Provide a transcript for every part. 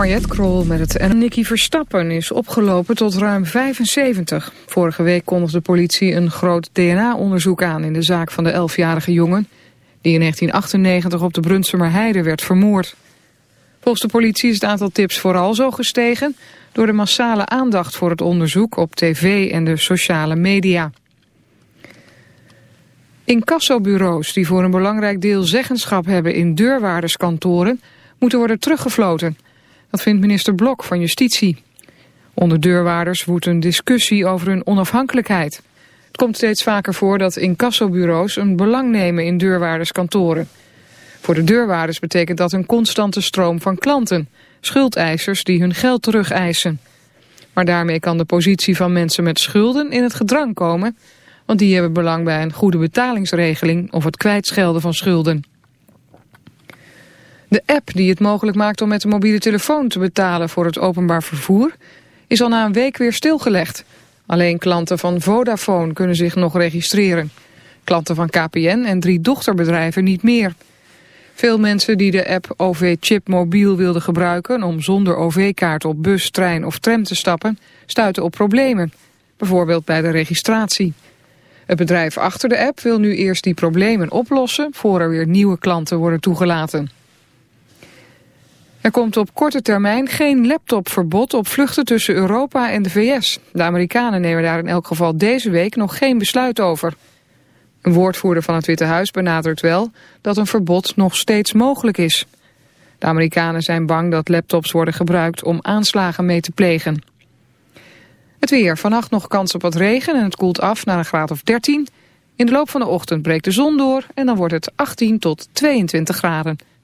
Mariette Krol met het en Nicky Verstappen is opgelopen tot ruim 75. Vorige week kondigde de politie een groot DNA-onderzoek aan in de zaak van de 11-jarige jongen... die in 1998 op de Brunsumer Heide werd vermoord. Volgens de politie is het aantal tips vooral zo gestegen... door de massale aandacht voor het onderzoek op tv en de sociale media. Incassobureaus die voor een belangrijk deel zeggenschap hebben in deurwaarderskantoren... moeten worden teruggefloten... Dat vindt minister Blok van Justitie. Onder deurwaarders woedt een discussie over hun onafhankelijkheid. Het komt steeds vaker voor dat incassobureaus een belang nemen in deurwaarderskantoren. Voor de deurwaarders betekent dat een constante stroom van klanten, schuldeisers die hun geld terugeisen. Maar daarmee kan de positie van mensen met schulden in het gedrang komen, want die hebben belang bij een goede betalingsregeling of het kwijtschelden van schulden. De app die het mogelijk maakt om met een mobiele telefoon te betalen voor het openbaar vervoer is al na een week weer stilgelegd. Alleen klanten van Vodafone kunnen zich nog registreren. Klanten van KPN en drie dochterbedrijven niet meer. Veel mensen die de app OV-chip mobiel wilden gebruiken om zonder OV-kaart op bus, trein of tram te stappen, stuiten op problemen. Bijvoorbeeld bij de registratie. Het bedrijf achter de app wil nu eerst die problemen oplossen voor er weer nieuwe klanten worden toegelaten. Er komt op korte termijn geen laptopverbod op vluchten tussen Europa en de VS. De Amerikanen nemen daar in elk geval deze week nog geen besluit over. Een woordvoerder van het Witte Huis benadrukt wel dat een verbod nog steeds mogelijk is. De Amerikanen zijn bang dat laptops worden gebruikt om aanslagen mee te plegen. Het weer. Vannacht nog kans op wat regen en het koelt af naar een graad of 13. In de loop van de ochtend breekt de zon door en dan wordt het 18 tot 22 graden.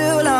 too long.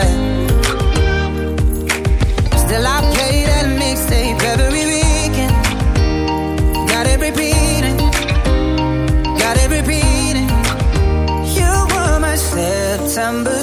September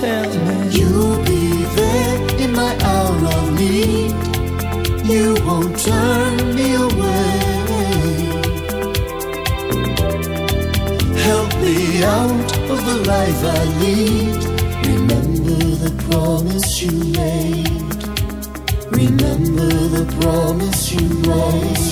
tell me you'll be there in my hour of need. You won't turn me away. Help me out of the life I lead. Remember the promise you made. Remember the promise you made.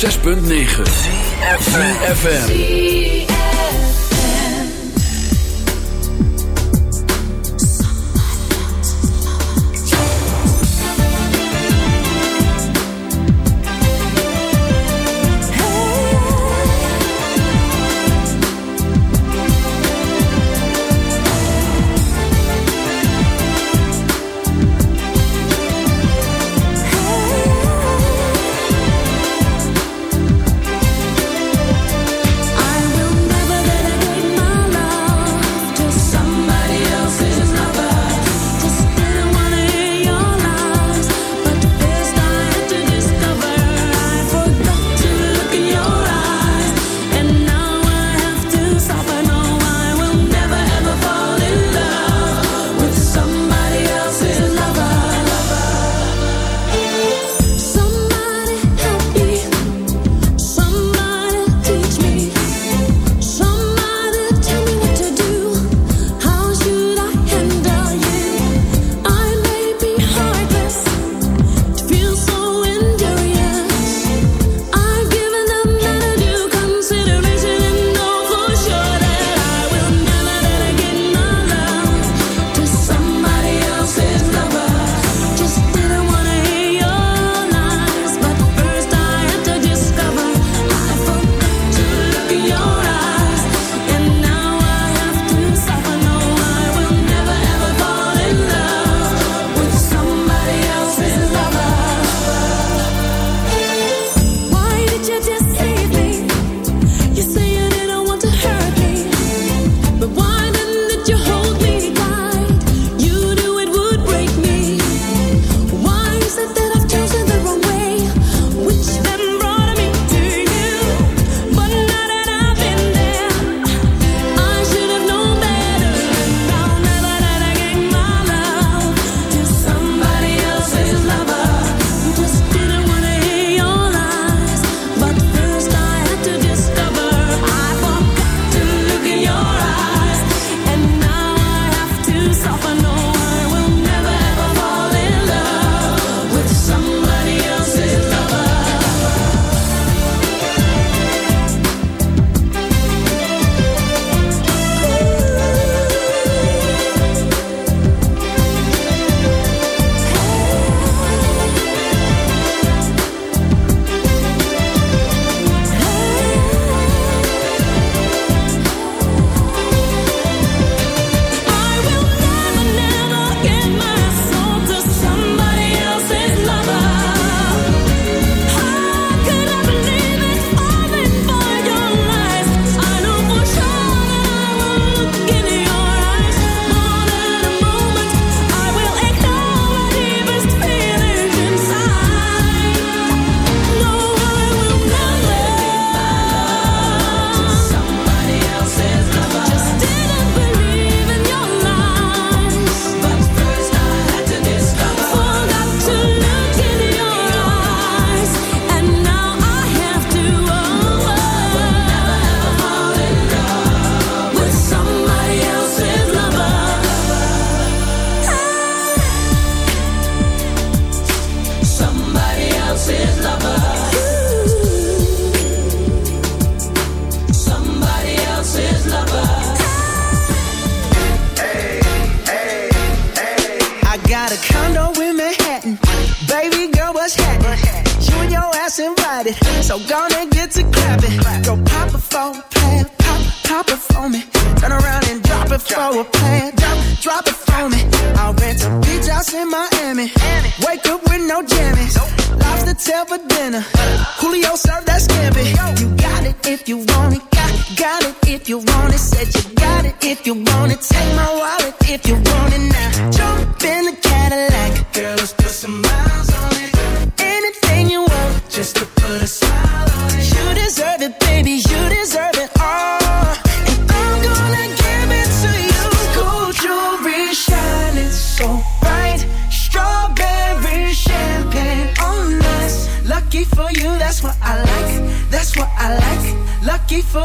106.9 FM.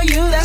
you. That's